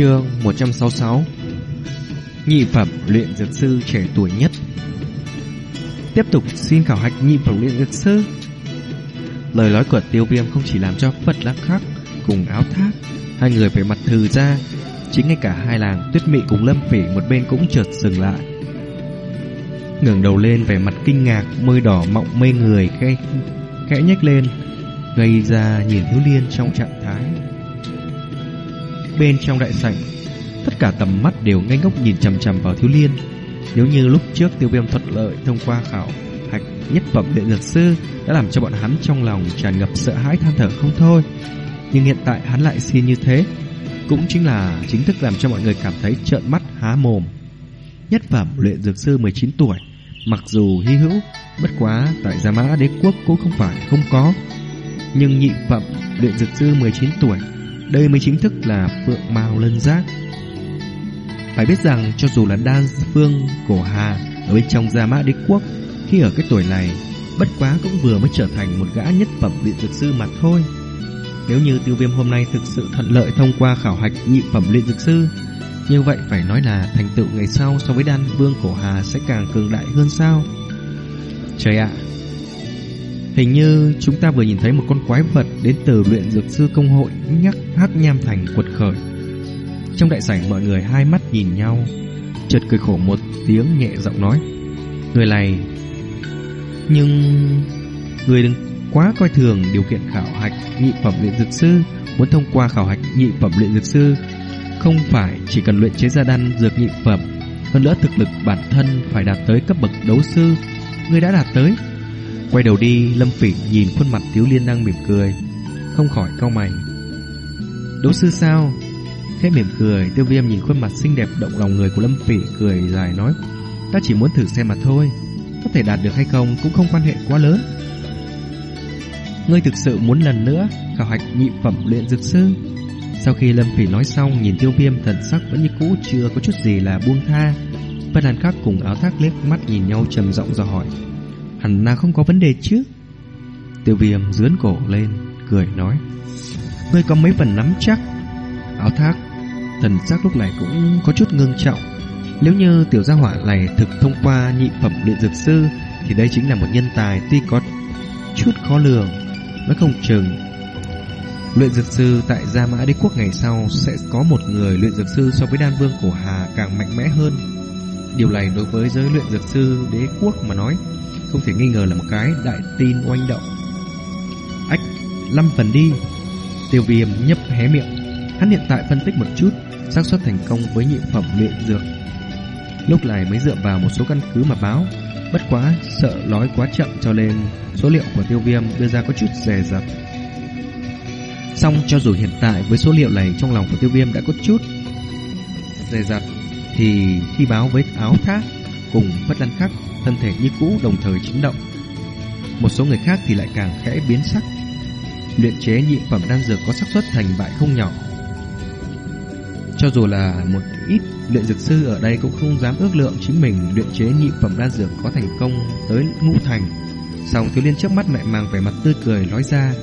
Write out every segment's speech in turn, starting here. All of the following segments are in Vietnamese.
Chương 166 Nhị phẩm luyện dược sư trẻ tuổi nhất. Tiếp tục xin khảo hạch nhị phẩm luyện dược sư. Lời nói của tiêu viêm không chỉ làm cho Phật Lăng Khắc cùng áo thác Hai người về mặt thừ ra Chính ngay cả hai làng tuyết mị cùng lâm phỉ một bên cũng chợt dừng lại. Ngẩng đầu lên vẻ mặt kinh ngạc Môi đỏ mọng mê người khẽ, khẽ nhếch lên Gây ra nhìn thiếu liên trong trạng thái. Bên trong đại sảnh. Tất cả tầm mắt đều ngây ngốc nhìn chằm chằm vào thiếu liên. Nếu như lúc trước tiêu viêm thuận lợi thông qua khảo hạch nhất phẩm luyện dược sư Đã làm cho bọn hắn trong lòng tràn ngập sợ hãi than thở không thôi. Nhưng hiện tại hắn lại xin như thế, Cũng chính là chính thức làm cho mọi người cảm thấy trợn mắt há mồm. Nhất phẩm luyện dược sư 19 tuổi, Mặc dù hy hữu, Bất quá tại Gia Mã Đế Quốc cũng không phải không có. Nhưng nhị phẩm luyện dược sư 19 tuổi đây mới chính thức là phượng mao lân giác. Phải biết rằng cho dù là đan phương cổ hà Ở bên trong gia mã đế quốc, Khi ở cái tuổi này, Bất quá cũng vừa mới trở thành một gã nhất phẩm luyện dược sư mà thôi. Nếu như tiêu viêm hôm nay thực sự thuận lợi thông qua khảo hạch nhị phẩm luyện dược sư, Như vậy phải nói là thành tựu ngày sau so với đan vương cổ hà sẽ càng cường đại hơn sao? Trời ạ Hình như chúng ta vừa nhìn thấy một con quái vật đến từ luyện dược sư công hội nhắc hắc nham thành quật khởi. Trong đại sảnh mọi người hai mắt nhìn nhau, chợt cười khổ một tiếng nhẹ giọng nói. Người này... Nhưng... Người đừng quá coi thường điều kiện khảo hạch nhị phẩm luyện dược sư muốn thông qua khảo hạch nhị phẩm luyện dược sư không phải chỉ cần luyện chế ra đan dược nhị phẩm hơn nữa thực lực bản thân phải đạt tới cấp bậc đấu sư người đã đạt tới Quay đầu đi, Lâm Phỉ nhìn khuôn mặt Thiếu Liên đang mỉm cười, không khỏi cau mày. Đấu sư sao? Khẽ mỉm cười, Tiêu Viêm nhìn khuôn mặt xinh đẹp động lòng người của Lâm Phỉ cười dài nói: "Ta chỉ muốn thử xem mà thôi, có thể đạt được hay không cũng không quan hệ quá lớn." Ngươi thực sự muốn lần nữa khảo hạch nhị phẩm luyện dược sư? Sau khi Lâm Phỉ nói xong, nhìn Tiêu Viêm thần sắc vẫn như cũ chưa có chút gì là buông tha. Vân Hàn Khắc cùng áo thác liếc mắt nhìn nhau trầm giọng dò hỏi: hẳn là không có vấn đề chứ? Tiêu viêm dướn cổ lên, Cười nói. Ngươi có mấy phần nắm chắc? Áo thác, Thần sắc lúc này cũng có chút ngưng trọng. Nếu như tiểu gia hỏa này thực thông qua nhị phẩm luyện dược sư, Thì đây chính là một nhân tài tuy có chút khó lường, Nó không chừng. Luyện dược sư tại Gia Mã Đế Quốc ngày sau Sẽ có một người luyện dược sư so với đan vương của Hà càng mạnh mẽ hơn. Điều này đối với giới luyện dược sư đế quốc mà nói không thể nghi ngờ là một cái đại tin oanh động. Ách, lăm phần đi. Tiêu viêm nhấp hé miệng. Hắn hiện tại phân tích một chút, xác suất thành công với nhị phẩm luyện dược. Lúc này mới dựa vào một số căn cứ mà báo. Bất quá, sợ nói quá chậm cho nên số liệu của tiêu viêm đưa ra có chút rè rặt. Xong cho dù hiện tại với số liệu này trong lòng của tiêu viêm đã có chút rè rặt, thì khi báo với áo thác cùng bất lăn Khắc thân thể như cũ đồng thời chấn động. Một số người khác thì lại càng khẽ biến sắc. Luyện chế nhị phẩm đan dược có xác suất thành bại không nhỏ. Cho dù là một ít luyện dược sư ở đây cũng không dám ước lượng chính mình luyện chế nhị phẩm đan dược có thành công tới ngũ thành. Song thiếu liên trước mắt lại mang vẻ mặt tươi cười nói ra.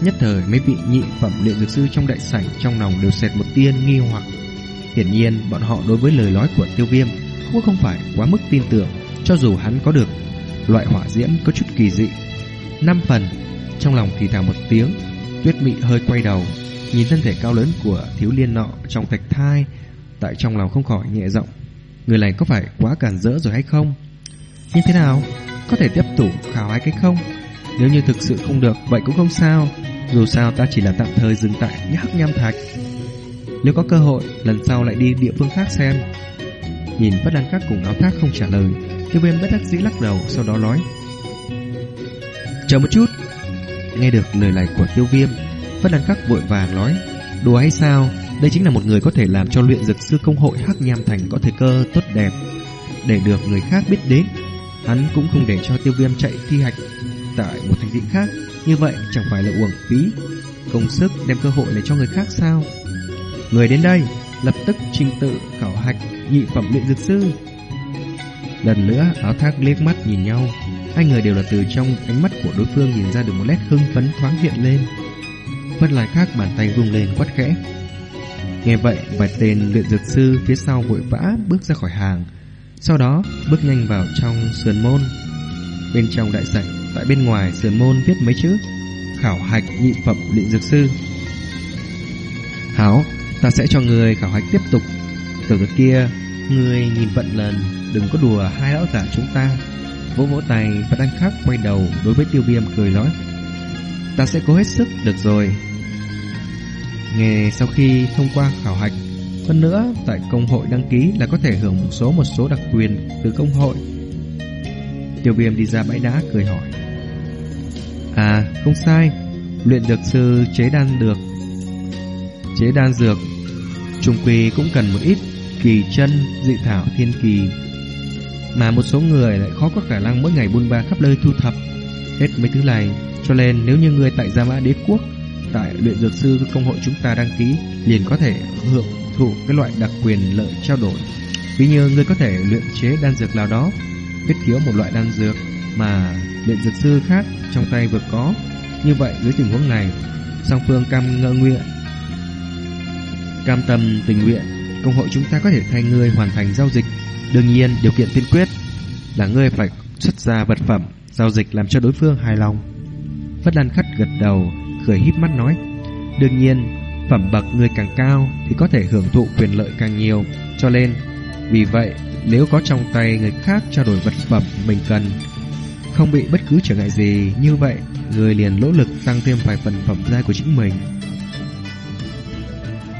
Nhất thời mấy vị nhị phẩm luyện dược sư trong đại sảnh trong lòng đều xẹt một tia nghi hoặc. Hiển nhiên bọn họ đối với lời nói của tiêu viêm cũng không phải quá mức tin tưởng. Cho dù hắn có được loại hỏa diễm có chút kỳ dị. Năm phần, Trong lòng thì thào một tiếng, Tuyết mị hơi quay đầu, Nhìn thân thể cao lớn của thiếu liên nọ trong thạch thai, Tại trong lòng không khỏi nhẹ giọng, Người này có phải quá cản rỡ rồi hay không? Như thế nào? Có thể tiếp tục khảo hạch cái không? Nếu như thực sự không được, Vậy cũng không sao. Dù sao ta chỉ là tạm thời dừng tại nhắc nham thạch. Nếu có cơ hội, Lần sau lại đi địa phương khác xem. Nhìn bất đăng các cùng áo thác không trả lời Tiêu viêm bất đắc dĩ lắc đầu, Sau đó nói. Chờ một chút. Nghe được lời này của tiêu viêm Bất đăng các vội vàng nói. Đùa hay sao? Đây chính là một người có thể làm cho luyện dược sư công hội Hắc Nham Thành có thời cơ tốt đẹp. Để được người khác biết đến, Hắn cũng không để cho tiêu viêm chạy thi hạch Tại một thành thị khác. Như vậy, chẳng phải là uổng phí, Công sức đem cơ hội này cho người khác sao? Người đến đây. Lập tức trình tự khảo hạch Nhị phẩm luyện dược sư. Lần nữa áo thác liếc mắt nhìn nhau. Hai người đều là từ trong ánh mắt của đối phương Nhìn ra được một nét hưng phấn thoáng hiện lên. Vất lại khác bàn tay vung lên quát khẽ. Nghe vậy, vài tên luyện dược sư phía sau vội vã bước ra khỏi hàng, sau đó bước nhanh vào trong sườn môn. Bên trong đại sảnh, tại bên ngoài sườn môn viết mấy chữ khảo hạch nhị phẩm luyện dược sư. háo ta sẽ cho người khảo hạch tiếp tục. Tiểu tử kia, người nhìn vận lần, đừng có đùa hai lão giả chúng ta. Vỗ vỗ tay và đang khắc quay đầu đối với tiêu viêm cười nói. Ta sẽ cố hết sức, được rồi. Nghe sau khi thông qua khảo hạch, hơn nữa tại công hội đăng ký là có thể hưởng một số một số đặc quyền từ công hội. Tiêu viêm đi ra bãi đá cười hỏi. À, không sai, luyện dược sư chế đan được. Chế đan dược, trung quy cũng cần một ít kỳ chân, dị thảo thiên kỳ. Mà một số người lại khó có khả năng mỗi ngày buôn ba khắp nơi thu thập hết mấy thứ này, cho nên nếu như người tại Gia Mã Đế Quốc, tại luyện dược sư công hội chúng ta đăng ký, liền có thể hưởng thụ cái loại đặc quyền lợi trao đổi. Ví như người có thể luyện chế đan dược nào đó, thiết thiếu một loại đan dược mà luyện dược sư khác trong tay vừa có. Như vậy dưới tình huống này, song phương cam ngơ nguyện cam tâm tình nguyện, công hội chúng ta có thể thay ngươi hoàn thành giao dịch. Đương nhiên, điều kiện tiên quyết là ngươi phải xuất ra vật phẩm giao dịch làm cho đối phương hài lòng. Phất Lan khách gật đầu, cười híp mắt nói: "Đương nhiên, phẩm bậc người càng cao thì có thể hưởng thụ quyền lợi càng nhiều, cho nên vì vậy, nếu có trong tay người khác trao đổi vật phẩm mình cần không bị bất cứ trở ngại gì như vậy, người liền nỗ lực tăng thêm vài phần phẩm giai của chính mình.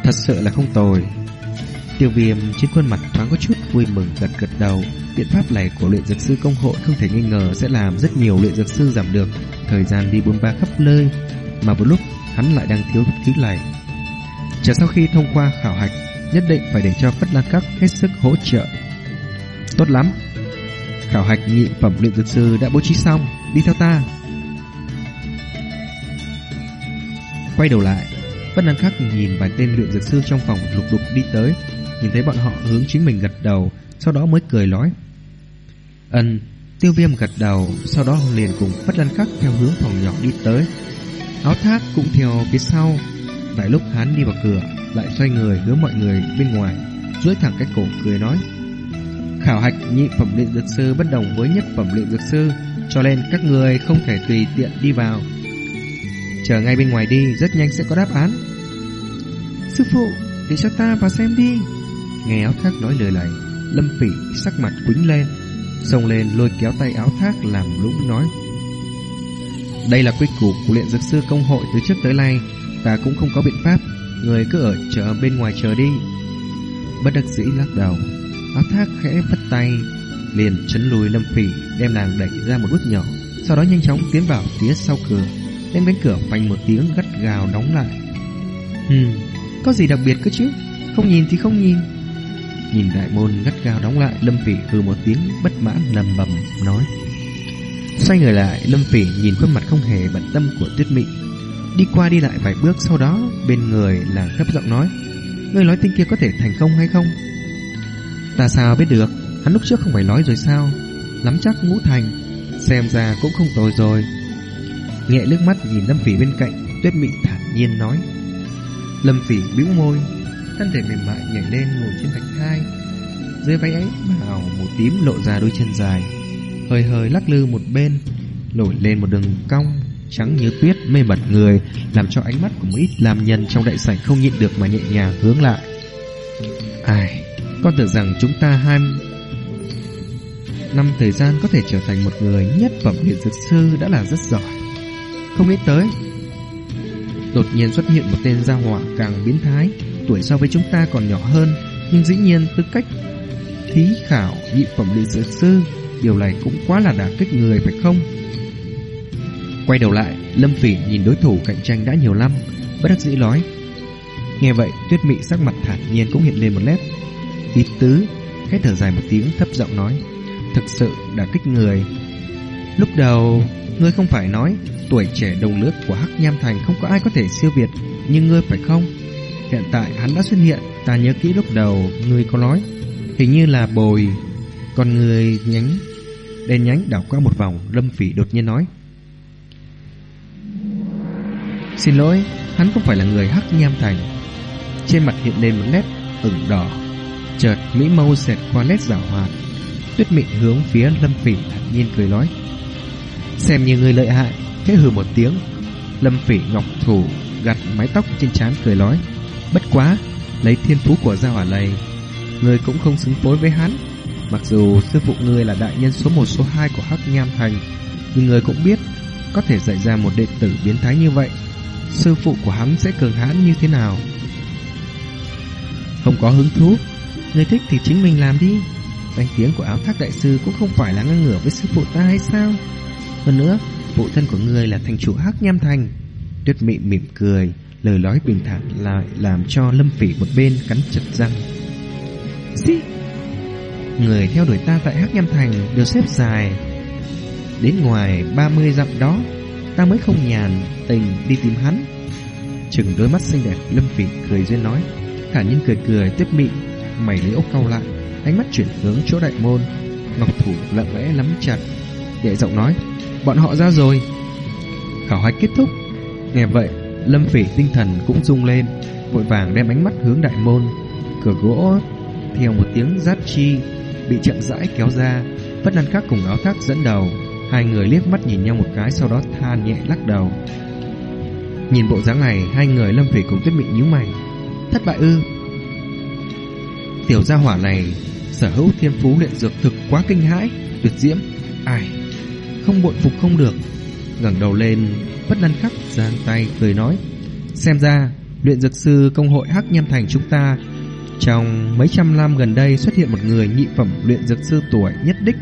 Thật sự là không tồi. Tiêu viêm trên khuôn mặt thoáng có chút vui mừng gật gật đầu. Biện pháp này của luyện dược sư công hội không thể nghi ngờ sẽ làm rất nhiều luyện dược sư giảm được thời gian đi buôn ba khắp nơi, mà một lúc hắn lại đang thiếu thứ này. Chờ sau khi thông qua khảo hạch, nhất định phải để cho Phất Lan Các hết sức hỗ trợ. Tốt lắm, Khảo hạch nhị phẩm luyện dược sư đã bố trí xong, đi theo ta. Quay đầu lại, Vân Đăng Khắc nhìn vài tên luyện dược sư trong phòng lục đục đi tới, nhìn thấy bọn họ hướng chính mình gật đầu, sau đó mới cười nói. Ân, tiêu viêm gật đầu, sau đó liền cùng Vân Đăng Khắc theo hướng phòng nhỏ đi tới. Áo thác cũng theo phía sau. Tại lúc hắn đi vào cửa, lại xoay người hướng mọi người bên ngoài, duỗi thẳng cái cổ cười nói. Khảo hạch nhị phẩm luyện dược sư bất đồng với nhất phẩm luyện dược sư, cho nên các người không thể tùy tiện đi vào. Chờ ngay bên ngoài đi, rất nhanh sẽ có đáp án. Sư phụ, để cho ta vào xem đi. Nghe áo thác nói lời này, Lâm Phỉ sắc mặt quính lên, xông lên lôi kéo tay áo thác làm lũng nói. Đây là quy củ của luyện dược sư công hội từ trước tới nay, ta cũng không có biện pháp, người cứ ở chờ bên ngoài chờ đi. Bất đắc dĩ lắc đầu, Áo thác khẽ vất tay Liền chấn lùi Lâm Phỉ Đem nàng đẩy ra một bước nhỏ Sau đó nhanh chóng tiến vào phía sau cửa Đem cánh cửa phanh một tiếng gắt gào đóng lại. Hừm Có gì đặc biệt cơ chứ? Không nhìn thì không nhìn. Nhìn đại môn gắt gao đóng lại, Lâm Phỉ hừ một tiếng bất mãn lầm bầm, nói, Xoay người lại. Lâm Phỉ nhìn khuôn mặt không hề bận tâm của Tuyết Mị. Đi qua đi lại vài bước sau đó, Bên người là thấp giọng nói Người nói tinh kia có thể thành công hay không? Ta sao biết được? Hắn lúc trước không phải nói rồi sao? Lắm chắc ngũ thành, Xem ra cũng không tồi rồi. Nhẹ nước mắt nhìn Lâm Phỉ bên cạnh, Tuyết Mị thản nhiên nói. Lâm Phỉ bĩu môi, Thân thể mềm mại nhảy lên ngồi trên thạch thai. Dưới váy ấy màu màu tím lộ ra đôi chân dài. Hơi hơi lắc lư một bên, Nổi lên một đường cong Trắng như tuyết, mê mẩn người, Làm cho ánh mắt của một ít làm nhân trong đại sảnh Không nhịn được mà nhẹ nhàng hướng lại. Ai, con tưởng rằng chúng ta hai năm thời gian có thể trở thành một người nhất phẩm luyện dược sư đã là rất giỏi. Không nghĩ tới, đột nhiên xuất hiện một tên gia hỏa càng biến thái, tuổi so với chúng ta còn nhỏ hơn, nhưng dĩ nhiên tư cách thí khảo nhị phẩm lý dược sư, điều này cũng quá là đả kích người phải không? Quay đầu lại, Lâm Phỉ nhìn đối thủ cạnh tranh đã nhiều năm, bất đắc dĩ nói. Nghe vậy, Tuyết Mị sắc mặt thản nhiên cũng hiện lên một nét ý tứ, khẽ thở dài một tiếng thấp giọng nói, thực sự đã kích người. Lúc đầu, ngươi không phải nói tuổi trẻ đồng lứa của Hắc Nham Thành không có ai có thể siêu việt, nhưng ngươi phải không? Hiện tại hắn đã xuất hiện, ta nhớ kỹ lúc đầu ngươi có nói, hình như là bồi, còn người nhánh, đèn nhánh đảo qua một vòng, Lâm Phỉ đột nhiên nói. Xin lỗi, hắn không phải là người Hắc Nham Thành. Trên mặt hiện lên một nét ửng đỏ Chợt Mỹ Mâu xẹt qua nét giả hoạt Tuyết mịn hướng phía Lâm Phỉ thản nhiên cười nói Xem như người lợi hại khẽ hừ một tiếng, Lâm Phỉ ngọc thủ gặt mái tóc trên trán cười nói Bất quá, Lấy thiên phú của gia hỏa này, Người cũng không xứng phối với hắn. Mặc dù sư phụ người là đại nhân số 1 số 2 của Hắc Nham Thành Nhưng người cũng biết Có thể dạy ra một đệ tử biến thái như vậy. Sư phụ của hắn sẽ cường hãn như thế nào? Không có hứng thú Người thích thì chính mình làm đi. Danh tiếng của áo thác đại sư cũng không phải là ngang ngửa với sư phụ ta hay sao? Hơn nữa Phụ thân của ngươi là thành chủ Hắc Nham Thành. Tuyết mị mỉm cười, Lời nói bình thản lại làm cho Lâm Phỉ một bên cắn chặt răng. Xí! Người theo đuổi ta tại Hắc Nham Thành được xếp dài. Đến ngoài 30 dặm đó, Ta mới không nhàn, tình đi tìm hắn. Chừng đôi mắt xinh đẹp, Lâm Phỉ cười duyên nói. Khả nhân cười cười tiếp mị Mày liễu cau lại. Ánh mắt chuyển hướng chỗ đại môn, Ngọc thủ lặng lẽ lắm chặt. Đệ giọng nói Bọn họ ra rồi. Khảo hạch kết thúc. Nghe vậy Lâm Phỉ tinh thần cũng rung lên Vội vàng đem ánh mắt hướng đại môn. Cửa gỗ theo một tiếng giáp chi Bị chậm rãi kéo ra Vất Lan Các cùng áo thác dẫn đầu. Hai người liếc mắt nhìn nhau một cái Sau đó than nhẹ lắc đầu. Nhìn bộ dáng này Hai người Lâm Phỉ cùng Tuyết Mị nhíu mày. Thất bại ư? Tiểu gia hỏa này Sở hữu thiên phú luyện dược thực quá kinh hãi Tuyệt diễm. Ai không bội phục không được. ngẩng đầu lên, Bất năn khắc giang tay, cười nói, Xem ra, luyện dược sư công hội Hắc Nham Thành chúng ta Trong mấy trăm năm gần đây xuất hiện một người nhị phẩm luyện dược sư tuổi nhất đích.